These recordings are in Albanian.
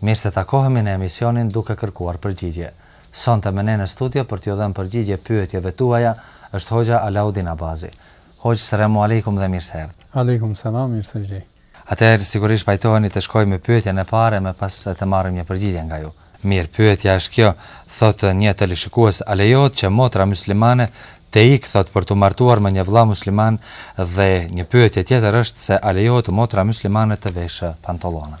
Mirë se takohemi në emisionin Duke Kërkuar Përgjigje. Sonte me ne në studio për t'ju dhënë përgjigje pyetjeve tuaja është hoxhë Alaudin Abazi. Hoxhë, selamu alejkum dhe mirë se erdhe. Alejkum Selam, mirë se ju gjej. Atëherë, sigurisht pajtoheni të shkojmë me pyetjen e parë e me pas të marrim një përgjigje nga ju. Mirë, pyetja është kjo, thotë një teleshikues, a lejohet që motra muslimane të ikë thotë për t'u martuar me një vëlla musliman dhe një pyetje tjetër është se a lejohet motra muslimane të veshë pantollona.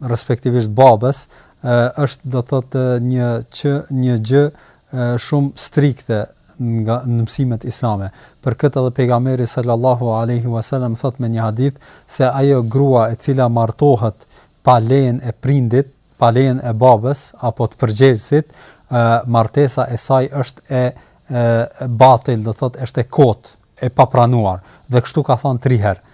respektivisht babës, është do të thotë një që një gjë shumë strikte nga në mësimet islame. Për këtë edhe pejgamberi sallallahu alaihi wasallam thot me një hadith se ajo grua e cila martohet pa lejen e prindit, pa lejen e babës apo të përgjegjësit, martesa e saj është e, e batil, do thot është e kotë, e papranuar, dhe kështu ka thënë tri herë.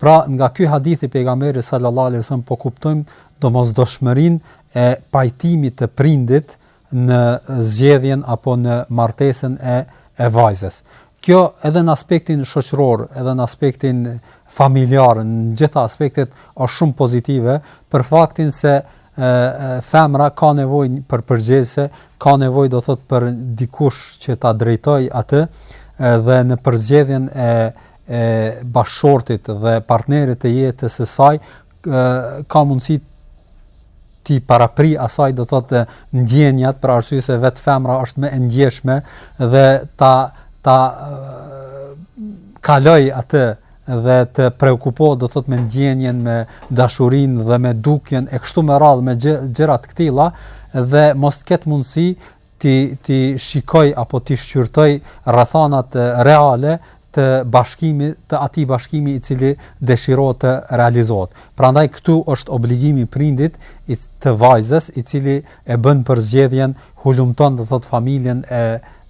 Pra, nga ky hadith i pejgamberit sallallahu alaihi wasallam po kuptojmë domosdoshmërinë e pajtimit të prindit në zgjedhjen apo në martesën e e vajzës. Kjo edhe në aspektin shoqëror, edhe në aspektin familjar, në gjitha aspektet është shumë pozitive për faktin se femra ka nevojë për përgjegjës, e, ka nevojë do thot për dikush që ta drejtoj atë dhe në përzgjedhjen e e bashkëshortit dhe partnerit të jetës së saj ka mundësi t'i parapri asaj do thot ndjenjat për arsye se vet femra është më e ndjeshme dhe ta ta kaloj atë dhe të preokupohet do të thotë me ndjenjen, me dashurinë dhe me dukjen e kështu me radhë me gjëra të këtilla dhe mos të ketë mundësi t'i t'i shikoj apo t'i shqyrtoj rrethanat reale të bashkimit të atij bashkimi i cili dëshirohet të realizohet. Prandaj këtu është obligimi i prindit i të vajzës i cili e bën përzgjedhjen, hulumton do thot familjen e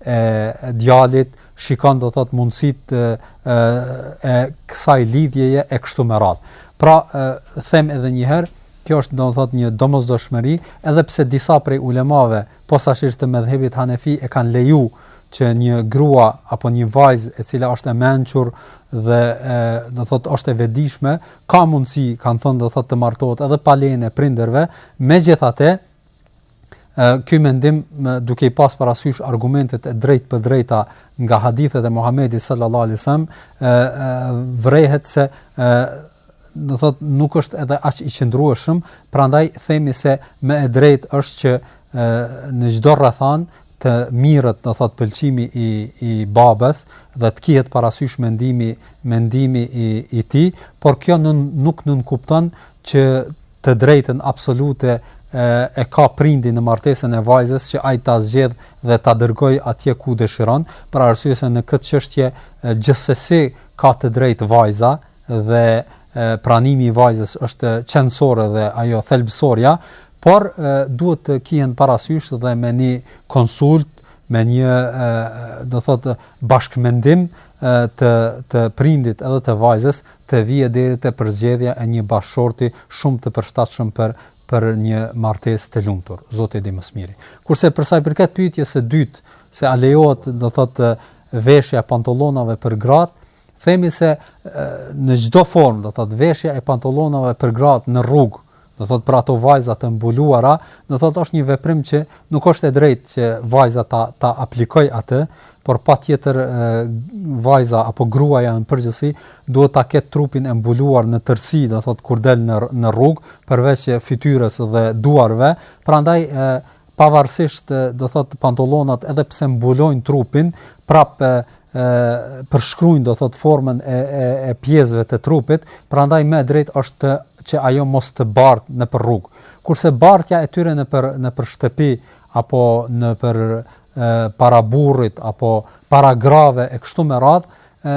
e djalit, shikon do thot mundësit e, e kësaj lidhjeje e kështu me radh. Pra e, them edhe një herë, kjo është do thot një domosdoshmëri, edhe pse disa prej ulemave posaçërisht të medhhebit Hanefi e kanë leju që një grua apo një vajzë e cila është e mençur dhe e, do thot është e vetëdijshme, ka mundësi, kanë thënë do thot të martohet edhe pa lejen e prindërve, megjithatë ky mendim duke i pas parasysh argumentet e drejtpërdrejta nga hadithet e Muhamedit sallallahu alaihi wasallam vërehet se do thot nuk është edhe aq i qëndrueshëm, prandaj themi se më e drejtë është që në çdo rrethan të mirret, do thot pëlqimi i i babës dhe të kihet parasysh mendimi mendimi i i tij, por kjo nuk nuk nënkupton që të drejtën absolute e ka prindi në martesën e vajzës që ai ta zgjedh dhe ta dërgoj atje ku dëshiron, për arsye se në këtë çështje gjithsesi ka të drejtë vajza dhe e, pranimi i vajzës është qenësore dhe ajo thelbësorja, por e, duhet të kihen parasysh dhe me një konsult me një e, do thotë bashkëmendim të prindit edhe të vajzës të vijë deri te përzgjedhja e një bashkëshorti shumë të përshtatshëm për për një martesë të lumtur. Zoti e di më së miri. Kurse për sa i përket pyetjes së dytë, se a lejohet, do thotë, veshja e pantallonave për gratë, themi se në çdo formë, do thotë, veshja e pantallonave për gratë në rrugë, do thot për ato vajza të mbuluara, do thot është një veprim që nuk është e drejtë që vajza ta ta aplikoj atë, por patjetër vajza apo gruaja në përgjithësi duhet ta ketë trupin e mbuluar në tërësi, do thot kur del në në rrugë, përveç fytyrës dhe duarve, prandaj pavarësisht do thot pantolonat edhe pse mbulojnë trupin prap përshkruajnë do thot formën e e, e pjesëve të trupit, prandaj më e drejt është që ajo mos të bart nëpër rrugë. Kurse bartja e tyre nëpër nëpër shtëpi apo nëpër e, para burrit apo para grave e kështu me radh, e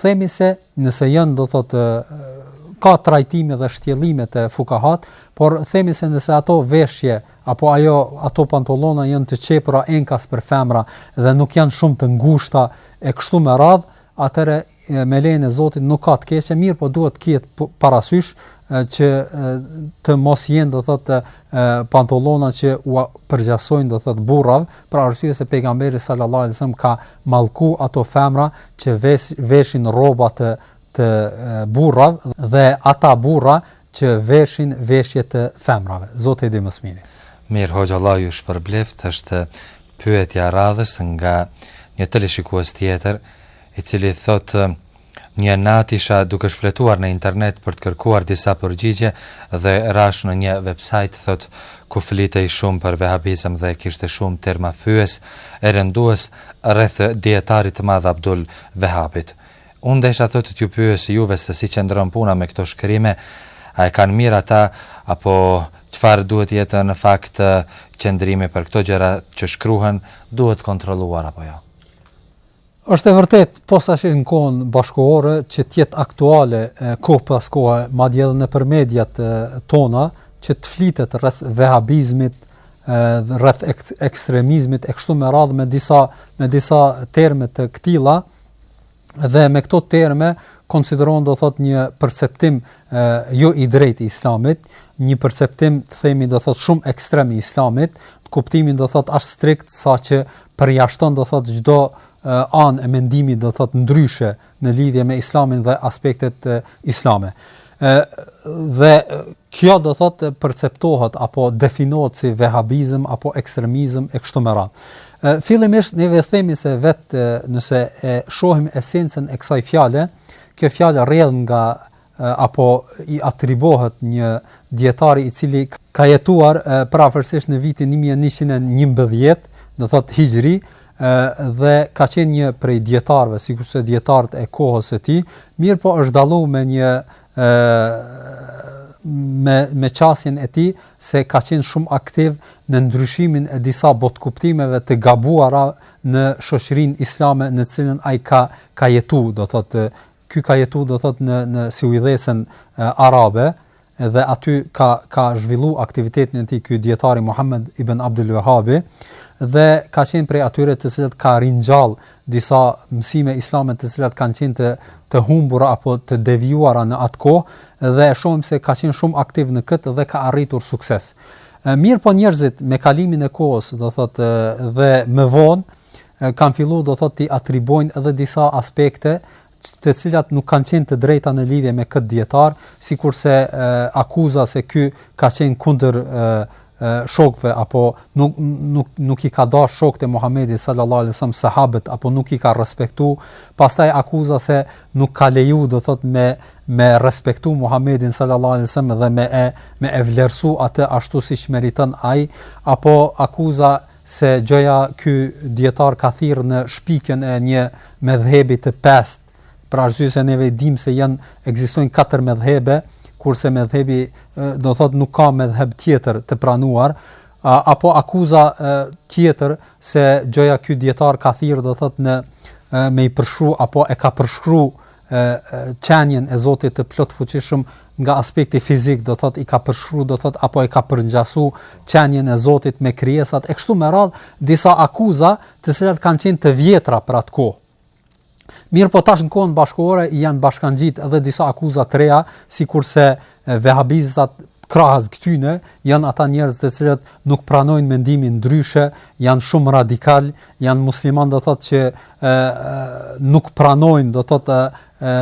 themi se nëse janë do thot e, ka trajtime dhe shtjellime te fukahat, por themi se nëse ato veshje Apo ajo, ato pantollona janë të qepura enkas për femra dhe nuk janë shumë të ngushta e kështu me radhë, atëherë me lejen e Zotit nuk ka të keqe, mirëpo duhet të kihet parasysh që të mos jenë do thotë pantollona që u përgjasojnë do thotë burrav, për arsye se pejgamberi sallallahu alajhi wasallam ka mallku ato femra që veshin rroba të të burrav dhe ata burra që veshin veshje të femrave. Zoti e di më së miri. Mir hoxhë Allah ju shpërbleft është pyetja e radhës nga një teleshikues tjetër i cili thot një natë isha duke shfletuar në internet për të kërkuar disa përgjigje dhe rash në një website thot ku flitej shumë për vehabizëm dhe kishte shumë terma fyes e rëndues rreth dietarit të madh Abdul Vehabit Unë desha thotë t'ju pyes juve se si qëndron puna me këto shkrime, a e kanë mirë ata apo çfarë duhet të jetë në fakt qëndrimi për këto gjëra që shkruhen, duhet kontrolluar apo jo? Është e vërtet, posaçërisht në kohën bashkëkohore, që të jetë aktuale, kohë pas kohë, madje dhe nëpër mediat tona, që të flitet rreth vehabizmit, rreth ekstremizmit, e kështu me radhë me disa, me disa terme të këtilla, dhe me këto terme konsideron do thot një perceptim jo i drejtë i islamit, një perceptim të themi do thot shumë ekstrem i islamit, në kuptimin do thot aq strikt saqë përjashton do thot çdo anë e mendimit do thot ndryshe në lidhje me islamin dhe aspektet islame. Ë dhe kjo do thotë perceptohet apo definohet si vehabizëm apo ekstremizëm e kështu me radhë. Ë fillimisht ne ve themi se vetë nëse e shohim esencën e kësaj fjale, kjo fjalë rrjedh nga apo i atribohet një dijetari i cili ka jetuar prafërsisht në vitin 1111, do thotë Hijri, Ë, dhe ka qenë një prej dijetarëve, sikurse dijetarët e kohës së tij, mirëpo është dalluar me një, ë, me me qasjen e tij se ka qenë shumë aktiv në ndryshimin e disa botëkuptimeve të gabuara në shoqërinë islame në të cilën ai ka ka jetuar, do thotë, Ky ka jetu do thot në në Siujdhesën Arabe dhe aty ka ka zhvillu aktivitetin e tij ky dijetari Muhammed ibn Abdul Wahhabi dhe ka qenë prej atyre të cilët ka ringjall disa mësime islame të cilat kanë qenë të të humbura apo të devijuara në atë kohë dhe e shohim se ka qenë shumë aktiv në këtë dhe ka arritur sukses. Mirëpo njerëzit me kalimin e kohës, do thotë dhe më vonë, kanë filluar do thotë t'i atribuojnë edhe disa aspekte të cilat nuk kanë qenë të drejta në lidhje me këtë dijetar, sikurse akuza se ky ka qenë kundër shokëve apo nuk nuk nuk i ka dashur shokët e Muhamedit sallallahu alaihi wasallam sahabët apo nuk i ka respektu, pastaj akuza se nuk ka leju do thot me me respektu Muhamedin sallallahu alaihi wasallam dhe me e me e vlerësu atë ashtu siç meriton ai, apo akuza se gjoja ky dijetar ka thirr në shpikjen e një medhhebi të pestë, për arsye se neve dimë se janë ekzistojnë katër medhhebe, kurse medhhebi do thot nuk ka medhheb tjetër të pranuar, a, apo akuza e, tjetër se gjoja ky dijetar ka thirr do thot në me i përshkru apo e ka përshkru qenien e Zotit të plotfuqishëm nga aspekti fizik, do thot i ka përshkru, do thot apo e ka përngjasu qenien e Zotit me krijesat e kështu me radh, disa akuza të cilat kanë qenë të vjetra për atë kohë. Mirëpo tash në kohën bashkëkohore janë bashkangjit edhe disa akuza të reja, sikurse Vehabizat krahas këtyne janë ata njerëz të cilët nuk pranojnë mendimin ndryshe, janë shumë radikal, janë musliman do thotë që ë nuk pranojnë do thotë ë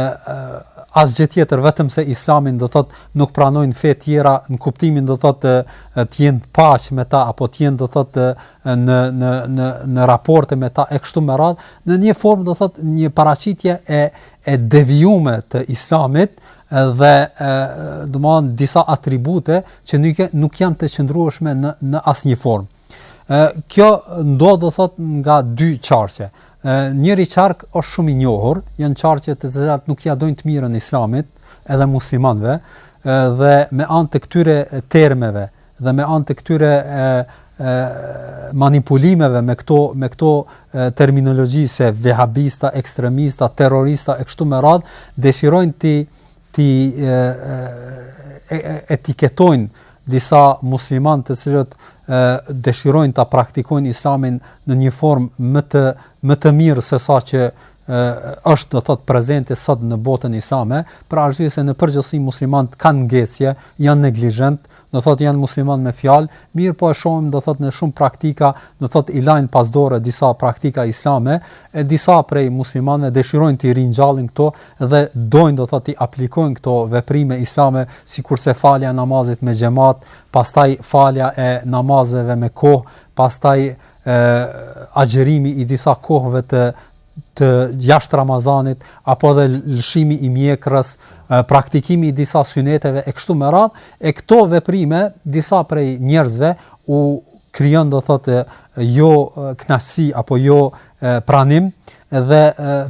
asgjë tjetër vetëm se Islamin do thotë nuk pranojnë fe tjera në kuptimin do thotë të jenë në paqe me ta apo të jenë do thotë në në në në raporte me ta e kështu me radhë në një formë do thotë një paraqitje e e devijuar të Islamit dhe domthon disa atribute që nuk nuk janë të qëndrueshme në në asnjë formë. Ë kjo ndodh do thot nga dy qarqe. Ë njëri qark është shumë i njohur, janë qarqe të cilat nuk ia dojnë të mirën islamit edhe muslimanëve dhe me anë të këtyre termeve dhe me anë të këtyre e, e, manipulimeve me këto me këto terminologji se vehabista, ekstremista, terrorista e kështu me radh, dëshirojnë t'i t'i e, e, e, etiketojnë disa muslimanë të cilët dëshirojnë ta praktikojnë islamin në një formë më të më të mirë se sa që është do thot prezente sot në botën islame, për arsye se në përgjithësi muslimanët kanë ngecje, janë neglizhentë, do thotë janë musliman me fjalë, mirëpo e shohim do thotë në shumë praktika, do thotë i lajnë pas dore disa praktika islame, e disa prej muslimanëve dëshirojnë t'i ringjallin këto dhe dojnë do thotë t'i aplikojnë këto veprime islame, sikurse falja e namazit me xhamat, pastaj falja e namazeve me kohë, pastaj ë agjërimi i disa kohëve të të jashtë Ramazanit apo edhe lëshimi i mjekrës, praktikimi i disa syneteve e kështu me radhë, e këto veprime disa prej njerëzve u krijon do thotë jo knaqësi apo jo pranim dhe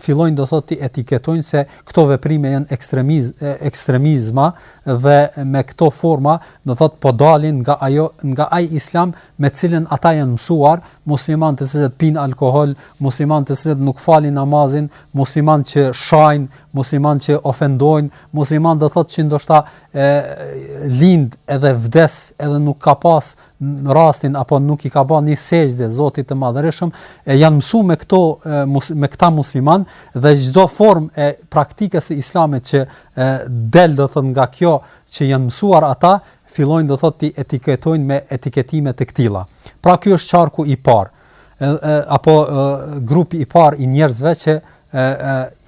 fillojnë do thotë t'i etiketojnë se këto veprime janë ekstremiz ekstremizma dhe me këto forma do thotë po dalin nga ajo nga ai islam me të cilën ata janë mësuar, muslimanë të cilët pinë alkool, muslimanë të cilët nuk falin namazin, muslimanë që shajnë, muslimanë që ofendojnë, muslimanë do thotë që ndoshta e lind edhe vdes, edhe nuk ka pas rastin apo nuk i ka ba një sexhde Zotit të Madhërishëm, e janë mësuar me këto me këta muslimanë dhe çdo formë e praktikës së Islamit që del do thotë nga kjo që janë mësuar ata, fillojnë do thotë t'i etiketojnë me etiketime të këtilla. Pra ky është qarku i parë apo grupi i parë i njerëzve që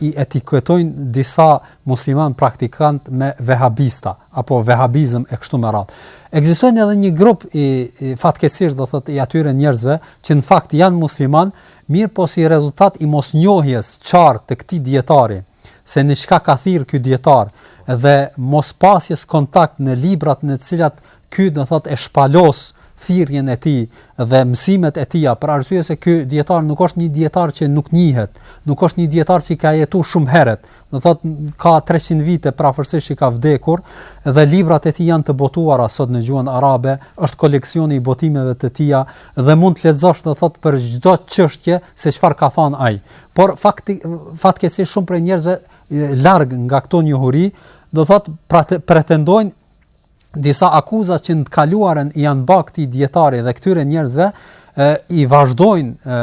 i etiketojnë disa musliman praktikant me vehabista apo vehabizëm e kështu me radhë. Ekziston edhe një grup i, i fatkeqësisht do thotë i atyre njerëzve që në fakt janë musliman, mirëpo si rezultat i mosnjohjes qartë të këtij dietari, se në çka ka thirrë ky dijetar dhe mospasjes kontakt në librat në të cilat ky do thotë e shpalos thirrjen e tij dhe mësimet e tija për arsye se ky dijetar nuk është një dijetar që nuk njihet, nuk është një dijetar që ka jetu shumë herët, do thot ka 300 vite prafërsisht që ka vdekur dhe librat e tij janë të botuara sot në gjuhën arabe, është koleksioni i botimeve të tija dhe mund të lexosh do thot për çdo çështje se çfarë ka than ai. por fatkeqësisht shumë prej njerëzve larg nga këto njohuri, do thot pretendojnë disa akuza që në të kaluarën janë ba këtij dietari dhe këtyre njerëzve e, i vazhdojnë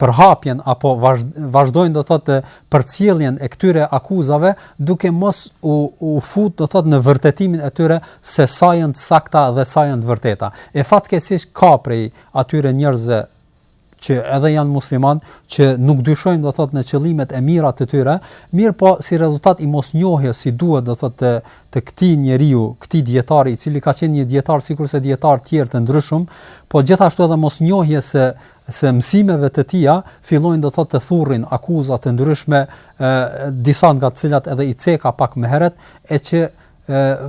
përhapjen apo vazhdojnë do thotë përcjelljen e këtyre akuzave duke mos u, u fut do thotë në vërtetimin e tyre se sa janë të sakta dhe sa janë të vërteta. E fatkeqësisht ka prej atyre njerëzve që edhe janë musliman, që nuk dyshojmë do thot në qëllimet e mira të tyre, mirëpo si rezultat i mosnjohjes si duhet do thot të të këtij njeriu, këtij dietari i cili ka qenë një dietar sikurse dietar të tjerë të ndryshëm, po gjithashtu edhe mosnjohjes së së mësimeve të tija fillojnë do thot të thurin akuza të ndryshme, ë disa nga të cilat edhe i ceka pak më herët e që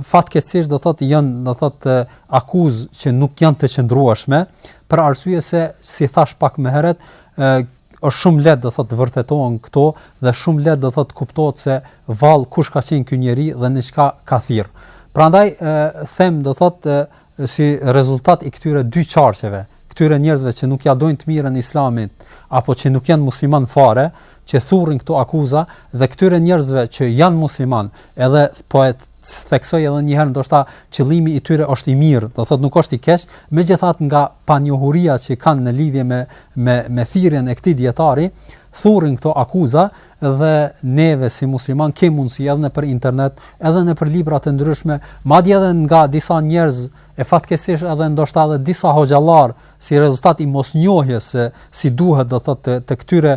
fatkeqësisht do thotë janë do thotë akuza që nuk janë të qëndrueshme për arsye se si thash pak më herët është shumë lehtë do thotë të vërtetohen këto dhe shumë lehtë do thotë kuptohet se vallë kush ka qenë ky njeri dhe në çka ka thirr. Prandaj them do thotë si rezultat i këtyre dy qarqeve, këtyre njerëzve që nuk ja dojnë të mirën islamit, apo që nuk janë musliman fare, që thurin këto akuza, dhe këtyre njerëzve që janë musliman, edhe po e theksoj edhe njëherë, ndoshta qëllimi i tyre është i mirë, do thot nuk është i keq, megjithatë nga panjohuria që kanë në lidhje me, me, me thirrjen e këtij dijetari, thurin këto akuza, Edhe neve si musliman kemi mundësi edhe nëpër internet, edhe nëpër libra të ndryshme, madje edhe nga disa njerëz e fatkeqësisht edhe ndoshta edhe disa hoxhallar si rezultat i mosnjohjes se si duhet do thotë të, të këtyre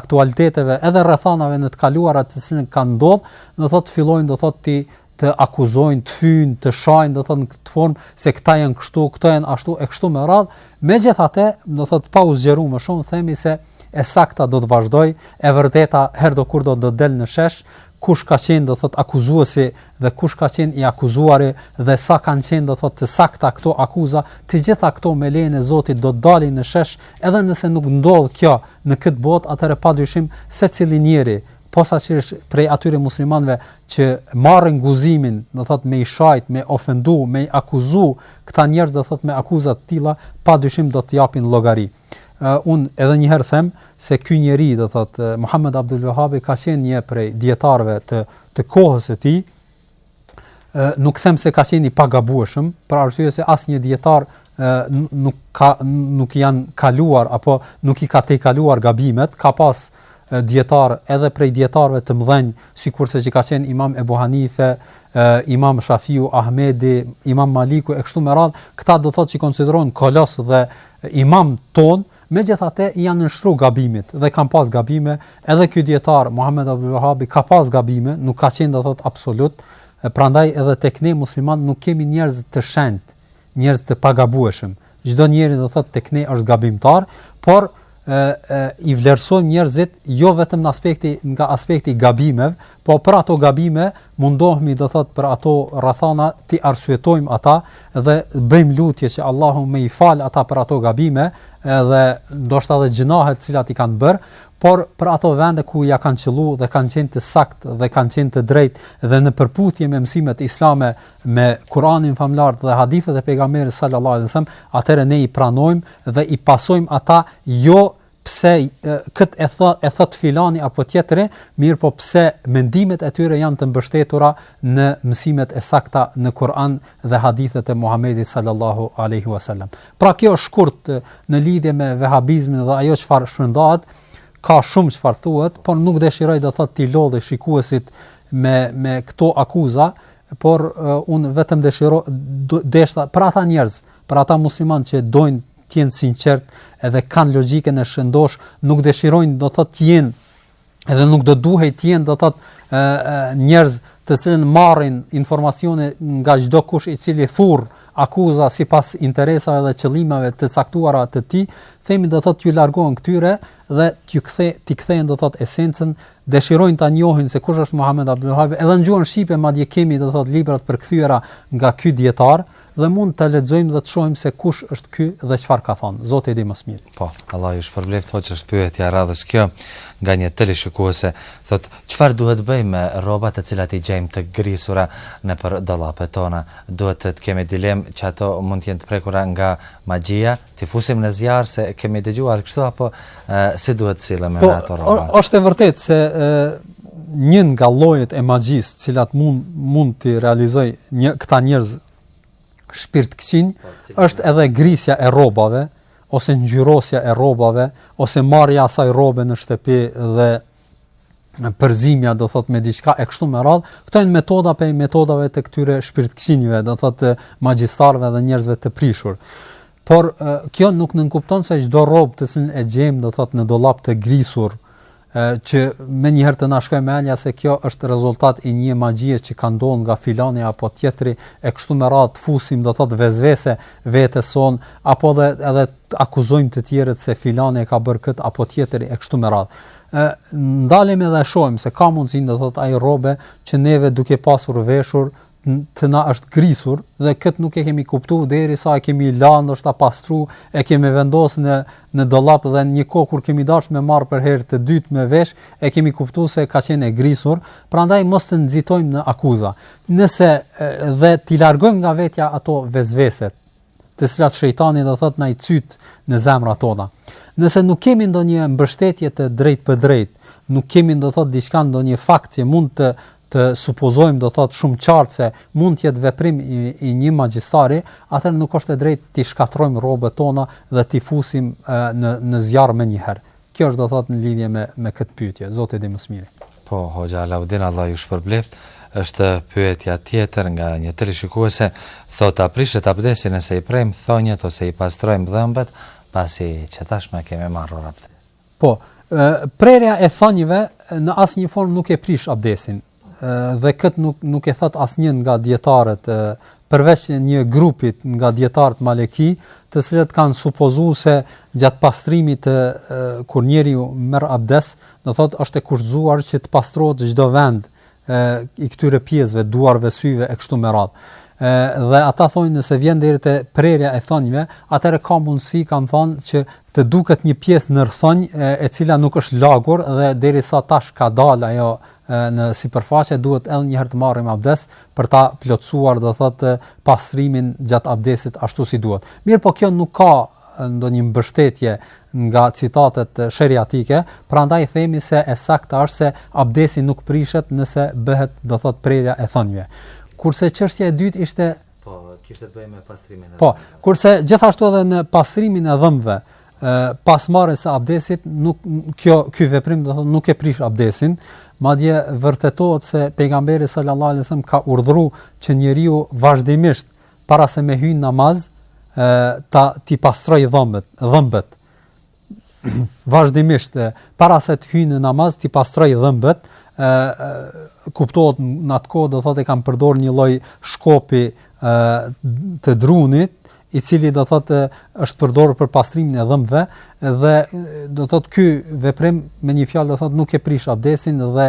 aktualiteteve edhe rrethanave në të kaluara të cilën kanë ndodhur, do thotë fillojnë do thotë t'i të akuzojnë, të fyjnë, të shajnë, do thotë në këtë formë se këta janë kështu, këta janë ashtu e kështu me radhë. Megjithatë, do thotë pa u zgjeru më shumë, themi se e sakta do të vazhdoj, e vërteta herdokur do të del në shesh, kush ka qenë do thot akuzuesi dhe kush ka qenë i akuzuari dhe sa kanë qenë do thot të sakta këto akuza, të gjitha këto me lejen e Zotit do të dalin në shesh, edhe nëse nuk ndodh kjo në këtë botë, atëherë padyshim secili njeri posaçërisht prej atyre muslimanëve që marrin guximin, do thot me i shajt, me i ofendu, me i akuzu këta njerëz, do thot me akuza të tilla, pa dyshim do të japin llogari. Uh, un edhe një herë them se ky njeri, do thot Muhammed Abdul Wahhabi ka qenë një prej dijetarëve të të kohës së tij, nuk them se ka qenë i pagabueshëm, për arsye se asnjë dijetar nuk ka nuk i janë kaluar apo nuk i ka tejkaluar gabimet, ka pas dijetar edhe prej dijetarëve të mëdhenj, sikurse që ka qenë Imam Ebu Hanife, Imam Shafiu, Ahmedi, Imam Maliku e kështu me radhë, këta do thotë që konsiderohen kolos dhe imam tonë, Megjithatë i janë nënshtru gabimit dhe kanë pas gabime, edhe ky dijetar Muhamed Abdul Vehabi ka pas gabime, nuk ka qenë do thotë absolut, prandaj edhe tek ne musliman nuk kemi njerëz të shenjtë, njerëz të pagabueshëm, çdo njeri do thotë tek ne është gabimtar, por i vlerësojmë njerëzit jo vetëm në aspekti nga aspekti i gabimeve, Po për ato gabime mundohemi do thot për ato rrethana t'i arsyetojmë ata dhe bëjmë lutje që Allahu me i fal ata për ato gabime edhe ndoshta edhe gjynahet të cilat i kanë bër, por për ato vende ku ja kanë qëllu dhe kanë qenë të sakt dhe kanë qenë të drejt dhe në përputhje me mësimet islame me Kur'anin famlart dhe hadithet e pejgamberit sallallahu alajhi wasallam, atëherë ne i pranojmë dhe i pasojmë ata jo pse kët e thot e thot filani apo tjetri, mirëpo pse mendimet e tyre janë të mbështetura në mësimet e sakta në Kur'an dhe hadithet e Muhamedit sallallahu alaihi wasallam. Pra kjo është shkurt në lidhje me vehabizmin dhe ajo çfarë shpërndahet, ka shumë çfarë thuhet, por nuk dëshiroj do thot t'i lodh shikuesit me me këto akuza, por uh, un vetëm dëshiroj deshta për ata njerëz, për ata musliman që dojnë të jenë sinqert edhe kanë logjikën e shëndosh, nuk dëshirojnë do thotë të jenë edhe nuk do duhej të jenë do thotë njerëz të cilët marrin informacione nga çdo kush i cili thurr akuza sipas interesave dhe qëllimeve të caktuara të tij, themi do thotë t'ju largohen këtyre dhe t'ju kthe t'i kthehen do thotë esencës, dëshirojnë ta njohin se kush është Muhammed Abdul Wahhab, edhe në gjuhën shqipe madje kemi do thotë libra të përkthyera nga ky dijetar, Dhe mund ta lexojmë dhe të shohim se kush është ky dhe çfarë ka thënë. Zoti e di më së miri. Po, Allah ju shpërbleft hoxhë është pyetja e radhës kjo nga një teleshikuese, thotë çfarë duhet të bëjmë me rrobat të cilat i gjejmë të grisura nëpër dollapet tona? Duhet të kemi dilemë që ato mund të jenë të prekura nga magjia? T'i fusim në zjarr se kemi dëgjuar kështu apo si duhet të sillemi po, me ato rroba. Po është e vërtetë se një nga llojet e magjisë, të cilat mund mund t'i realizojnë këta njerëz shpirtkëqinj, po, është edhe grisja e rrobave ose ngjyrosja e rrobave ose marrja e asaj rrobe në shtëpi dhe përzierja do thot me diçka e kështu me radh, këto janë metoda prej metodave të këtyre shpirtkëqinjve, do thot magjistarëve dhe njerëzve të prishur. Por kjo nuk nënkupton se çdo rrobë të cilën e gjejmë do thot në dollap të grisur, që menjëherë të na shkojë mendja se kjo është rezultat i një magjie që ka ndodhur nga filani apo tjetri, e kështu me radh të fusim do thot vesvese vetes sonë apo edhe edhe të akuzojmë të tjerët se filani e ka bërë këtë apo tjetri e kështu me radhë. Ë ndalemi dhe shohim se ka mundësi do thotë ajo rrobe që neve duke e pasur veshur të na është grisur dhe kët nuk e kemi kuptuar derisa e kemi la ndoshta pastru e kemi vendos në në dollap dhe një kohë kur kemi dashur me marr për herë të dytë me vesh e kemi kuptuar se ka qenë e grisur prandaj mos të nxitojmë në akuza nëse dhe t'i largojmë nga vetja ato vesveset të cilat shejtani do thot na i cyt në zemrat tona. Nëse nuk kemi ndonjë mbështetje të drejtpërdrejtë, nuk kemi do thot diçka ndonjë fakt që mund të të supozojmë do thot shumë qartë se mund të jetë veprim i, i një magjistari, atëherë nuk është e drejtë t'i shkatërrojmë rrobët tona dhe t'i fusim e, në në zjarr menjëherë. Kjo është do thot në lidhje me me këtë pyetje, Zoti e di më së miri. Po, Hoxha Alaudin, Allahu ju shpërbleftë, është pyetja tjetër nga një teleshikuese, thot a prishet abdesi nëse i prejmë thonjtë ose i pastrojmë dhëmbët, pasi që tashmë kemi marrur abdes. Po, prerja e thonjëve në asnjë formë nuk e prish abdesin, dhe kët nuk nuk e thot asnjë nga dijetarët përveç një grupi nga dijetarët maliki, të cilët kanë supozuar se gjatë pastrimit të kur njeriu merr abdes, do thot është e kushtëzuar që të pastrohet çdo vend e i këtyre pjesëve, duarve, syve e kështu me radhë. Ë dhe ata thonë nëse vjen deri te prerja e thonjve, atëherë ka mundësi kanë thonë që të duket një pjesë nën thonj e, e cila nuk është lagur dhe derisa tash ka dalë ajo në sipërfaqe duhet edhe një herë të marrim abdes për ta plotësuar do thotë pastrimin gjatë abdesit ashtu si duhet. Mirëpo kjo nuk ka ndonjë mbështetje nga citatet sheriatike, prandaj themi se e saktë është se abdesi nuk prishet nëse bëhet do thotë prerja e thonjve. Kurse çështja e dytë ishte po kishte të bëjë me pastrimin e Po, kurse gjithashtu edhe në pastrimin e dhëmbëve, pas marrjes së abdesit nuk kjo ky veprim do të thotë nuk e prish abdesin madje vërtetohet se pejgamberi sallallahu alajhi wasallam ka urdhëruar që njeriu vazhdimisht para se me hy në namaz ë ta t'i pastrojë dhëmbët dhëmbët vazhdimisht para se të hyjë në namaz t'i pastrojë dhëmbët ë kuptohet në atë kohë do thotë e kanë përdorur një lloj shkopi ë të drunit i cili do thotë është përdorur për pastrimin e dhëmbëve dhe do thotë ky veprim me një fjalë do thotë nuk e prish abdesin dhe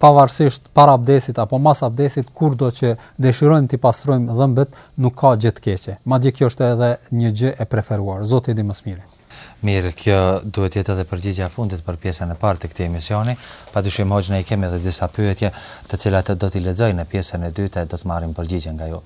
pavarësisht para abdesit apo mas abdesit kurdo që dëshirojmë t'i pastrojmë dhëmbët nuk ka gjë të keqe madje kjo është edhe një gjë e preferuar zoti e di më së miri Mirë, kjo duhet të jetë edhe përgjigja e fundit për pjesën e parë të këtij emisioni. Padyshim hoxhë ne i kemi edhe disa pyetje, të cilat do t'i lexoj në pjesën e dytë e do të marrim përgjigje nga ju.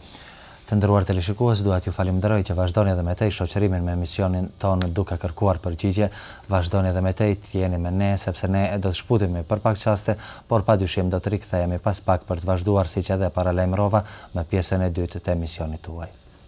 Të nderuar teleshikues, dua t'ju falënderoj që vazhdoni edhe më tej shoqërimin me emisionin tonë duke kërkuar përgjigjen. Vazhdoni edhe më tej të jeni me ne, sepse ne do të shkëputemi për pak çaste, por padyshim do të rikthehemi pas pak për të vazhduar, siç edhe e paralajmërova, me pjesën e dytë të emisionit tuaj.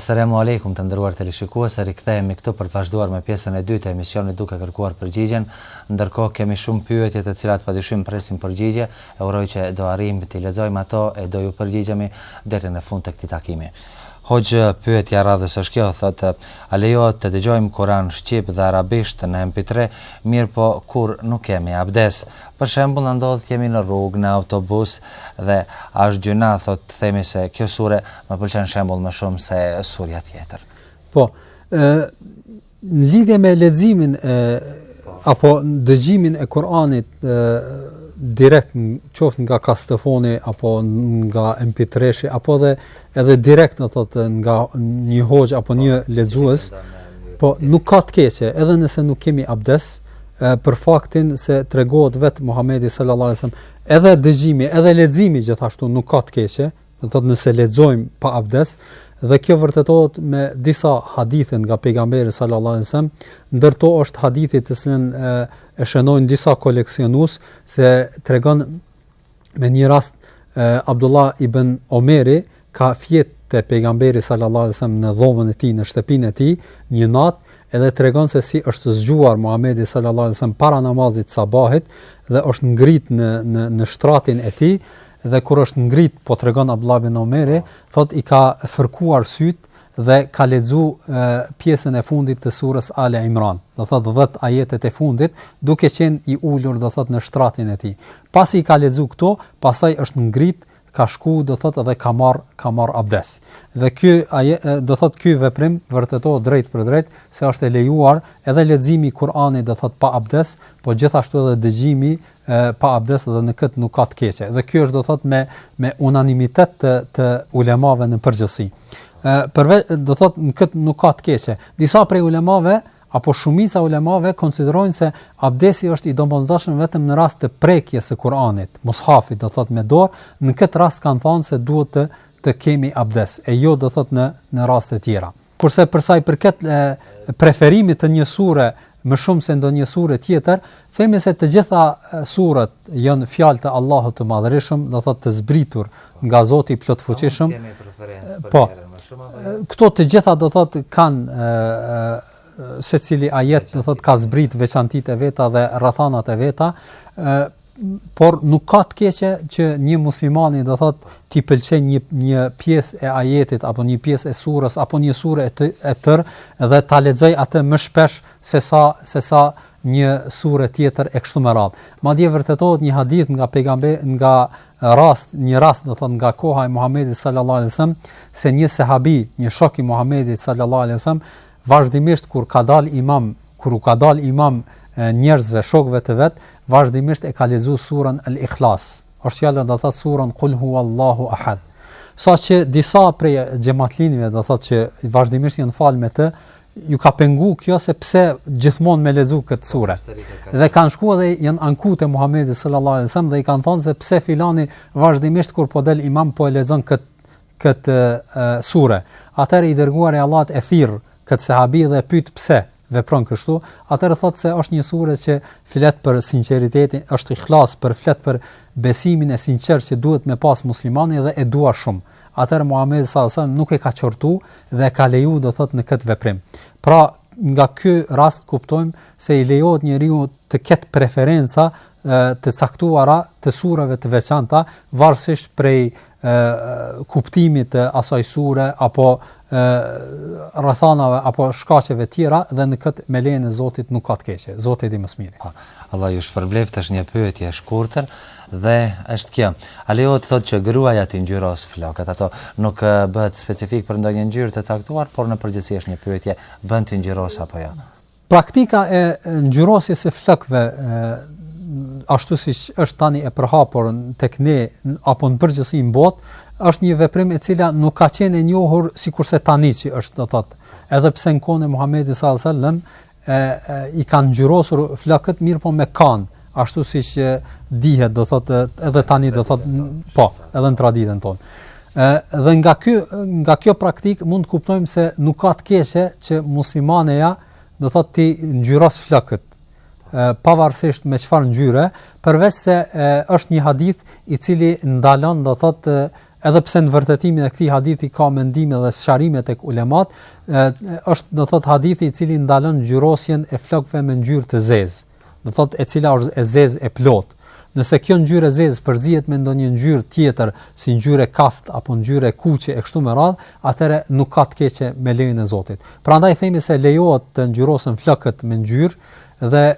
Esselamu alejkum të nderuar teleshikues, sërish kthehemi këtu për të vazhduar me pjesën e dytë të emisionit duke kërkuar përgjigjen. Ndërkohë kemi shumë pyetje të cilat padyshim presin përgjigje. E uroj që do arrijmë t'i lexojmë ato e do ju përgjigjemi deri në fund të këtij takimi. Hoxhë, pyetja e radhës është kjo, thotë, a lejohet të dëgjojmë Kur'an shqip dhe arabisht në MP3, mirëpo kur nuk kemi abdes? Për shembull, na ndodh të jemi në rrugë, në autobus dhe a është gjynah, thotë, të themi se kjo sure më pëlqen shembull më shumë se surja tjetër? Po, ë, Në lidhje me leximin apo dëgjimin e Kur'anit direkt qoftë nga kasetofoni apo nga MP3-shi apo edhe edhe direkt do thotë nga një hoxhë apo një lexues po nuk ka të keqe edhe nëse nuk kemi abdes për faktin se tregohet vetë Muhamedi sallallahu alajhi wasallam edhe dëgjimi edhe leximi gjithashtu nuk ka të keqe do të thotë nëse lexojmë pa abdes dhe kjo vërtetohet me disa hadithe nga pejgamberi sallallahu alajhi wasallam, ndër to është hadithi të cilin e, e shënojnë disa koleksionues se tregon me një rast e, Abdullah ibn Omeri ka fjet te pejgamberi sallallahu alajhi wasallam në dhomën e tij në shtëpinë e tij një natë edhe tregon se si është zgjuar Muhamedi sallallahu alaihi wasallam para namazit të sabahit dhe është ngrit në në në shtratin e tij dhe kur është ngrit po tregon Abdullah ibn Omeri thot i ka fërkuar sytë dhe ka lexu pjesën e fundit të surës Ali Imran, do thot 10 ajetet e fundit, duke qenë i ulur do thot në shtratin e tij. Pasi i ka lexu këto, pastaj është ngrit, ka shku do thot edhe ka marr ka marr abdes. Dhe ky aje do thot ky veprim vërteton drejtpërdrejt se është e lejuar edhe leximi i Kuranit do thot pa abdes, po gjithashtu edhe dëgjimi pa abdes dhe në këtë nuk ka të keqe. Dhe ky është do thot me me unanimitet të të ulemave në përgjithësi. Ë përve do thot në këtë nuk ka të keqe. Disa prej ulemave apo shumica e ulemave konsiderojnë se abdesi është i domosdoshëm vetëm në rast të prekjes së Kuranit, mushafit do thot me dorë, në këtë rast kanë thënë se duhet të të kemi abdes e jo do thot në në raste të tjera. Kurse për sa i përket preferimit të një sure më shumë se ndonjë sure tjetër, themi se të gjitha surat janë fjalë të Allahut të Madhërishëm, do thotë të zbritur nga Zoti i Plotfuqishëm. Po. Këto të gjitha do thotë kanë secili ajet do thotë ka zbrit veçantitë e veta dhe rrethanat e veta, por nuk ka të keqe që një muslimani do thot t'i pëlqen një një pjesë e ajetit apo një pjesë e surës apo një sure e të e tërë dhe ta lexoj atë më shpesh se sa se sa një sure tjetër e kështu me radhë. Madje vërtetohet një hadith nga pejgamber nga rast një rast do thot nga koha e Muhamedit sallallahu alaihi wasallam se një sahabi, një shok i Muhamedit sallallahu alaihi wasallam Vazhdimisht kur ka dalë imam, kur u ka dalë imam njerëzve, shokëve të vet, vazhdimisht e ka lexuar surën Al-Ikhlas. Është fjala do të thotë surën Kul huwallahu ahad. Saqë disa prej xhematlinjve do të thotë që vazhdimisht janë fal me të, ju ka pengu kjo se pse gjithmonë me lexu këtë sure. Dhe kanë shkuar dhe janë anku te Muhamedi sallallahu alaihi wasallam dhe i kanë thënë se pse filani vazhdimisht kur po del imam po e lexon këtë këtë sure. Atëherë i dërguari i Allahut e thirr këtë sahabi dhe e pyet pse vepron kështu, atëherë thotë se është një sure që flet për sinqeritetin, është ihlas, për flet për besimin e sinqert që duhet me pas muslimani dhe e dua shumë. Atëherë Muhamedi sallallahu alajhi wasallam nuk e ka qortu dhe e ka leju do thotë në këtë veprim. Pra, nga ky rast kuptojmë se i lejohet njeriu të ketë preferenca të caktuara të surave të veçanta varësisht prej e kuptimit të asaj sure apo e rrethanave apo shkaqeve tjera dhe në këtë me lejen e Zotit nuk ka të keqe. Zoti e di më së miri. Po. Allah ju shpërbleftë, është një pyetje e shkurtër dhe është kjo. A lejohet thotë që gruaja t'i ngjyrosë flokët? Ato nuk bëhet specifik për ndonjë ngjyrë të caktuar, por në përgjithësi është një pyetje, bën t'i ngjyrosë apo jo? Praktika e ngjyrosjes së flokëve ashtu siç është tani e përhapur tek ne apo në përgjithësi në botë, është një veprim e cila nuk ka qenë e njohur sikurse tani që është, do thotë. Edhe pse në kohën e Muhamedit sallallahu alajhi wasallam e, e i kanë ngjyrosur flokët mirëpo me kana, ashtu siç dihet do thotë edhe tani do thotë po edhe në traditën tonë ë dhe nga ky nga kjo praktikë mund të kuptojmë se nuk ka të keqe që muslimaneja do thotë t'i ngjyros flokët pavarësisht me çfarë ngjyre përveç se e, është një hadith i cili ndalon do thotë edhe pse në vërtetimin e këtij hadithi ka mendime dhe sqarime tek ulemat, është do thot hadithi i cili ndalon ngjyrosjen e flokëve me ngjyrë të zezë. do thotë e cila është e zezë e plotë. Nëse kjo ngjyrë e zezë përzihet me ndonjë ngjyrë tjetër, si ngjyrë e kaftë apo ngjyrë e kuqe e kështu me radhë, atëherë nuk ka të keqe me lejen e Zotit. Prandaj themi se lejohet të ngjyrosen flokët me ngjyrë dhe e,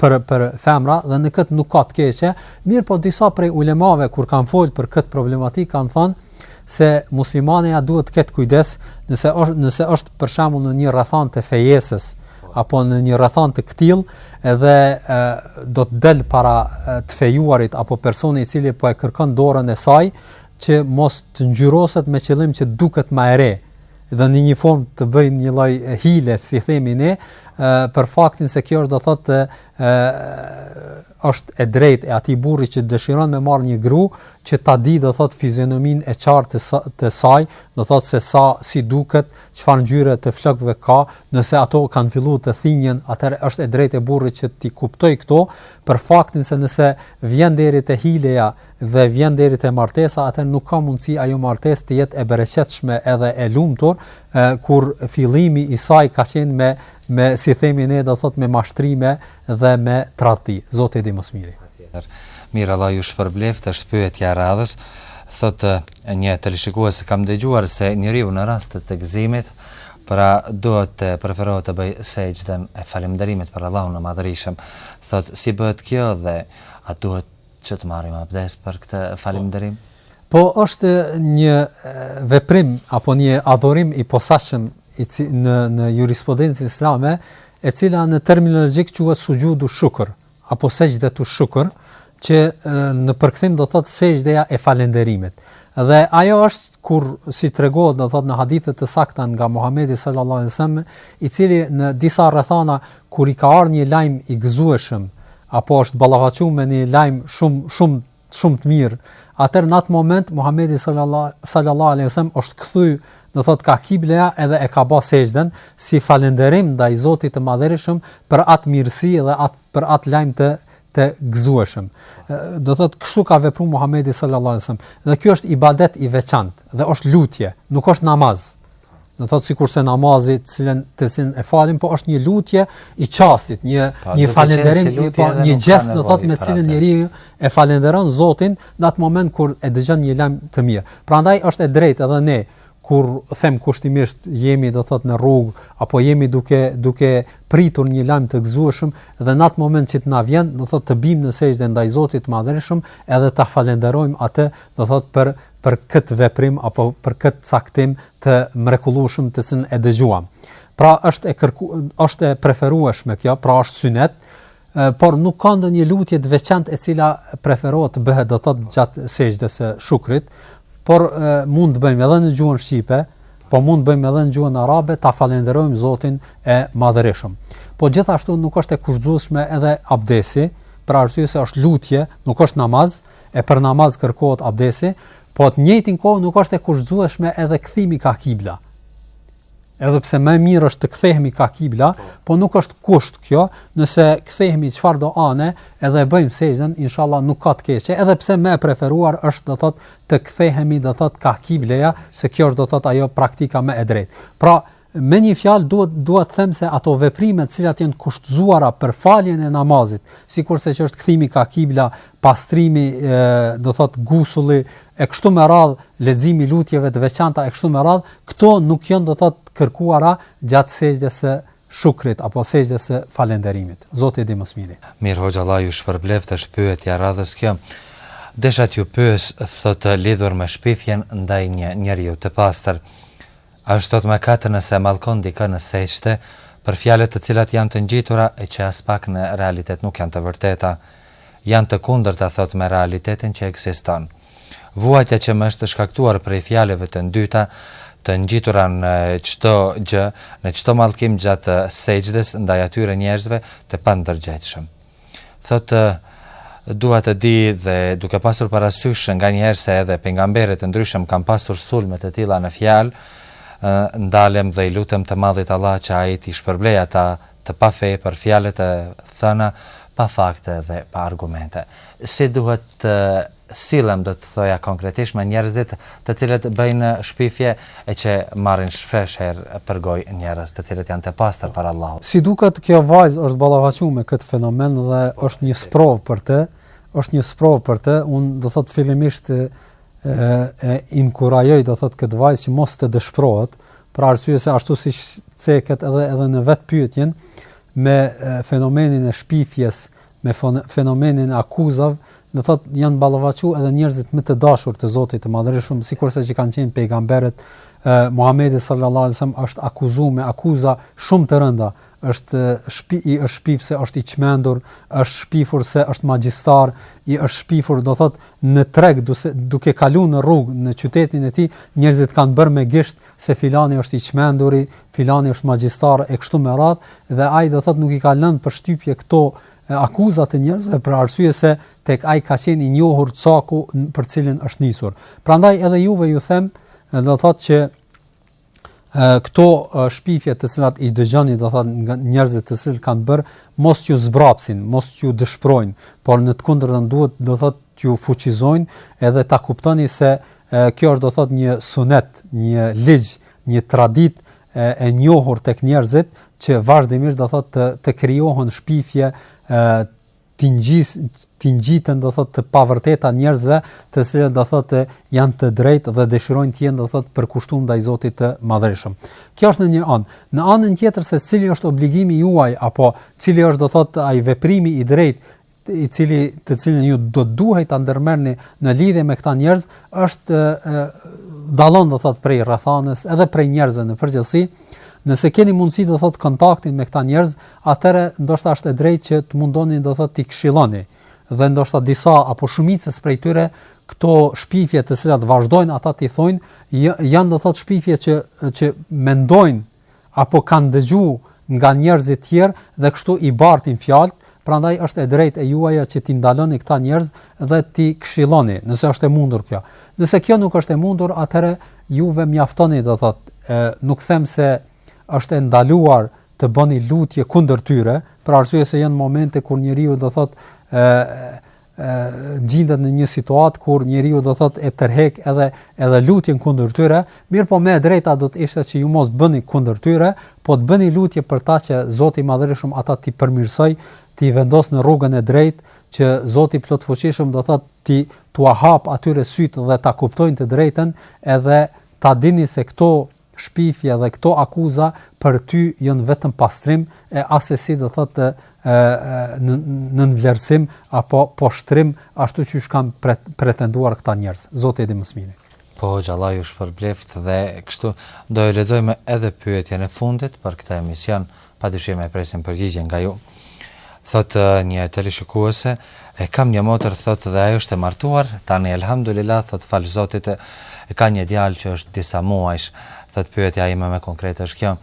për për femra dhe në këtë nuk ka të keqe, mirëpo disa prej ulemave kur kanë fol për këtë problematikë kanë thënë se muslimaneja duhet të ketë kujdes nëse është nëse është për shembull në një rrethanë të fejesës apo në një rrethanë të këtillë edhe e, do të del para të fejuarit apo personi i cili po e kërkon dorën e saj që mos të ngjyroset me qëllim që duket më e re dhe në një formë të bëjë një lloj hile si themi ne për faktin se kjo është do thotë është e drejtë e atij burri që dëshiron me marrë një gru që ta di do thot fizionominë e qartë të saj, do thot se sa si duket, çfarë ngjyre të flokëve ka, nëse ato kanë filluar të thinjen, atëherë është e drejtë e burrit që t'i kuptojë këto për faktin se nëse vjen deri te hileja dhe vjen deri te martesa, atëherë nuk ka mundësi ajo martesë të jetë e bereqetshme edhe e lumtur, kur fillimi i saj ka qenë me me si themi ne do thot me mashtrime, dhe me tradhti zoti e di më së miri patjetër mirë Allahu ju shpërbleftë është pyetja e radhës thotë një teleshikues kam dëgjuar se njeriu në raste të gëzimit pra duhet të preferohet të bëjë sexhden e falënderimit për Allahun e Madhërishëm. Thot si bëhet kjo dhe a duhet Që të marrim abdes për këtë falënderim? Po është një veprim apo një adhurim i posaçëm i në në jurisprudencën islame, e cila në terminologji quhet suxhudu shukr apo sexhdetu shukr, që në përkthim do thotë sexhdeja e falënderimit. Dhe ajo është kur si tregohet do thotë në hadithe të sakta nga Muhamedi sallallahu alaihi wasallam, i cili në disa rrethana Kur i ka ardh një lajm i gëzueshëm, apo është ballafaqu me një lajm shumë, shumë, shumë të mirë, atëherë në atë moment, Muhammedi sallallahu aleyhi sallam është kthy, do thotë kah kibleja edhe e ka ba sexhden, si falënderim ndaj Zotit të madhërishëm për atë mirësi dhe atë, për atë lajm të të gëzueshëm. Do thotë kështu ka vepru Muhamedi sallallahu alajhi wasallam. Dhe kjo është ibadet i veçantë dhe është lutje, nuk është namaz. do thot sikurse namazi të cilën të cilën e falim po është një lutje e çastit një pa, një falënderim një, pa, një gjest do thot me cilën njeriu e falënderon Zotin në atë moment kur e dëgjon një lajm të mirë prandaj është e drejtë edhe ne kur them kushtimisht jemi do thot në rrugë apo jemi duke duke pritur një lajm të gëzueshëm dhe në atë moment që të na vjen do thot të bim në sexhde ndaj Zotit të Madhërishëm edhe ta falënderojmë atë do thot për për këtë veprim apo për këtë caktim të mrekullueshëm të cilin e dëgjuam. Pra është e kërku, është e preferueshme kjo, pra është synet, por nuk ka ndonjë lutje të veçantë e cila preferohet të bëhet do thot gjatë sexhdes së shukrit, por e, mund të bëjmë edhe në gjuhën shqipe, po mund të bëjmë edhe në gjuhën arabe ta falënderojmë Zotin e Madhërishëm. Po gjithashtu nuk është e kushtëzueshme edhe abdesi, për arsye se është lutje, nuk është namaz, e për namaz kërkohet abdesi, po në të njëjtën kohë nuk është e kushtëzueshme edhe kthimi ka kibla. Edhe pse më mirë është të kthehemi ka kibla, po nuk është kusht kjo, nëse kthehemi çfarë do anë, edhe e bëjmë sexhden, inshallah nuk ka të keqe, edhe pse më e preferuar është do thot të kthehemi do thot ka kibleja, se kjo është do thot ajo praktika më e drejtë. Pra, Me një fjalë dua të them se ato veprime të cilat janë kushtëzuara për faljen e namazit, sikurse që është kthimi ka kibla, pastrimi, e, do thot gusulli e kështu me radh, leximi lutjeve të veçanta e kështu me radh, këto nuk janë do thot kërkuara gjatë sexhdes së shukrit apo sexhdes së falënderimit. Zoti e di më së miri. Mir hoxha Allah ju shpërbleft është pyetja e radhës kjo. Desha t'ju pyes thotë lidhur me shpifjen ndaj një njeriu të pastër. Është thotë mëkat nëse mallkon dikë në sexhde, për fjalët të cilat janë të ngjitura e që aspak në realitet nuk janë të vërteta. Janë të kundërta thotë me realitetin që ekziston. Vuajtja që më është shkaktuar prej fjalëve të ndyta, të ngjitura më çon gjer, në çdo mallkim gjatë sexhdes ndaj atyre njerëzve të pandërgjegjshëm. Thotë dua të di dhe duke pasur parasysh nga njëherë se edhe pejgamberët e ndryshëm kanë pasur sulme të tilla në fjalë, ndalem dhe i lutem të madhit Allah që ai t'i shpërblejë ata të pafe për fjalët e thëna pa fakte dhe pa argumente. Si duhet të sillem do të thoja konkretisht me njerëzit të cilët bëjnë shpifje e që marrin shpesh herë për gojë njerëz të cilët janë të pastër para Allahut. Si duket kjo vajzë është ballafaquar me këtë fenomen dhe është një sprovë për të, është një sprovë për të, unë do thotë fillimisht e, e inkurajoj do thotë këtë vajzë që mos të dëshpërohet, për arsye se ashtu siç cekët edhe edhe në vetë pyetjen me fenomenin e shpifjes, me fenomenin e akuzave, do thot janë ballafaqu edhe njerëzit më të dashur të Zotit të Madhërishëm, sikurse që kanë qenë pejgamberët, Muhamedi sallallahu alaihi wasallam është akuzu me akuza shumë të rënda, është shpi i është shpif se është i çmendur, është shpifur se është magjistar, i është shpifur do thot në treg duke kalu në rrugë në qytetin e tij, njerëzit kanë bërë me gisht se filani është i çmenduri, filani është magjistar e kështu me radhë dhe ai do thotë nuk i ka lënë përshtypje këto akuza të njerëzve për arsye se tek ai ka qenë i njohur caku për cilin është nisur. Prandaj edhe juve ju them, do thotë që këto shpifje të cilat i dëgjoni do thot nga njerëzit të cilët kanë bërë mos t'ju zbrapsin, mos t'ju dëshpërojnë, por në të kundërtën duhet do thot t'ju fuqizojnë edhe ta kuptoni se kjo është do thot një sunet, një ligj, një traditë e, e njohur tek njerëzit që vazhdimisht do thot të, të krijohen shpifje e, të ngjis të ngjiten do thot të pavërteta njerëzve të cilët do thot janë të drejtë dhe dëshirojnë të jenë do thot përkushtum ndaj Zotit të Madhërishëm. Kjo është në një anë. Në anën tjetër se cili është obligimi juaj apo cili është do thot ai veprimi i drejtë i cili të cilin ju do të duhej ta ndërmerrni në lidhje me këta njerëz është dallon do thot prej rrethanës edhe prej njerëzve në përgjithësi nëse keni mundësi do thot kontaktin me këta njerëz atëherë ndoshta është e drejtë që të mundoni do thot t'i këshilloni dhe ndoshta disa apo shumicës prej tyre këto shpifje të cilat vazhdojnë ata t'i thojnë janë do thot shpifje që që mendojnë apo kanë dëgju nga njerëzit tjerë dhe kështu i bartin fjalët, prandaj është e drejtë e juaja që t'i ndaloni këta njerëz dhe t'i këshilloni, nëse është e mundur kjo. Nëse kjo nuk është e mundur, atëherë juve mjaftoni, do thotë, e, nuk them se është e ndaluar të bëni lutje kundër tyre, për arsye se janë momente kur njeriu do thotë, e, gjindet në një situatë kur njeriu do thotë e tërheq edhe edhe lutjen kundër tyre, mirëpo më e drejta do të ishte që ju mos t'bëni kundër tyre, po të bëni lutje për ta që Zoti i Madhërishëm ata t'i përmirësojë, t'i vendosë në rrugën e drejtë, që Zoti i Plotfuqishëm do thotë t'i t'ua hapë atyre sytë dhe ta kuptojnë të drejtën, edhe ta dini se këto shpifje dhe këto akuza për ty janë vetëm pastrim e asesi do thotë ë nënvlerësim apo poshtrim ashtu qysh kanë pre, pretenduar këta njerëz. Zoti e di më së miri. Po inshalla ju shpërbleftë dhe kështu do e lexojmë edhe pyetjen e fundit për këtë emision. Padyshim e presim përgjigje nga ju. Thot një teleshikuese, e kam një motër thot dhe ajo është e martuar, tani elhamdulillah thot fal Zotit e ka një djalë që është disa muajsh. Thot pyetja ime më konkrete është kjo.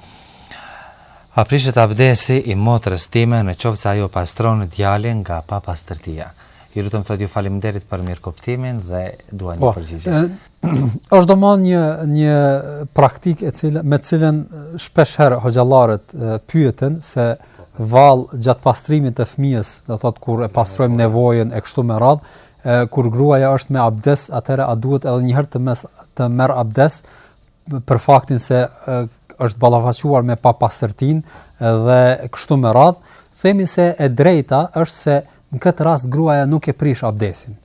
A prishet abdesi i motrës time në qoftë se ajo pastron djalin nga papastërtia? Ju lutem thot ju faleminderit për mirëkuptimin dhe dua një po, përgjigje. është domethënë një, një praktik e cilë, me cilën shpesh herë hoxhallarët pyeten se vallë gjatë pastrimit të fëmijës, do thotë kur e pastrojmë nevojën e kështu me radh, kur gruaja është me abdes, atëherë a duhet edhe një herë të mes të merr abdes për faktin se është ballafaquar me papastërtin dhe kështu me radh, themi se e drejta është se në këtë rast gruaja nuk e prish abdesin.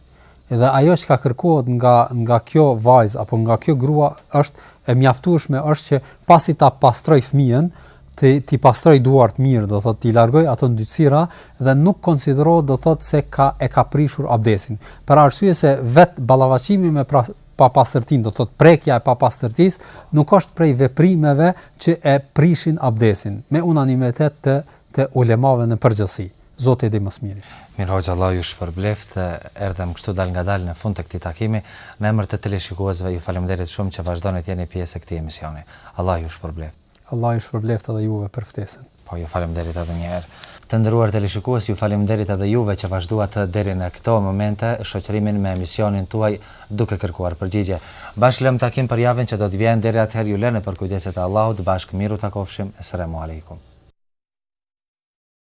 dhe ajo çka kërkohet nga nga kjo vajzë apo nga kjo grua është e mjaftueshme është që pasi ta pastroj fëmijën t'i t'i pastroj duart mirë do thotë t'i largoj ato ndytësira dhe nuk konsiderohet do thotë se ka e ka prishur abdesin për arsye se vet ballafaqimi me pra, papastërtin do thotë prekja e papastërtis nuk është prej veprimeve që e prishin abdesin me unanimitet të të ulemave në përgjithësi Zoti e di më së miri. Mirë hoxhë Allahu ju shpërbleftë, erdhëm kështu dalë ngadalë në fund të këtij takimi, në emër të teleshikuesve ju faleminderit shumë që vazhdoni të jeni pjesë e këtij emisioni. Allahu ju shpërbleftë. Allahu ju shpërbleftë edhe juve për ftesën. Po ju faleminderit edhe një herë. Të nderuar teleshikues, ju faleminderit edhe juve që vazhduat deri në këto momente shoqërimin me emisionin tuaj duke kërkuar përgjigje. Bashkë lëmë takim për javën që do të vjen, deri atëherë ju lë në përkujdesje të Allahut, bashkë mirë u takofshim, Esselamu Alejkum.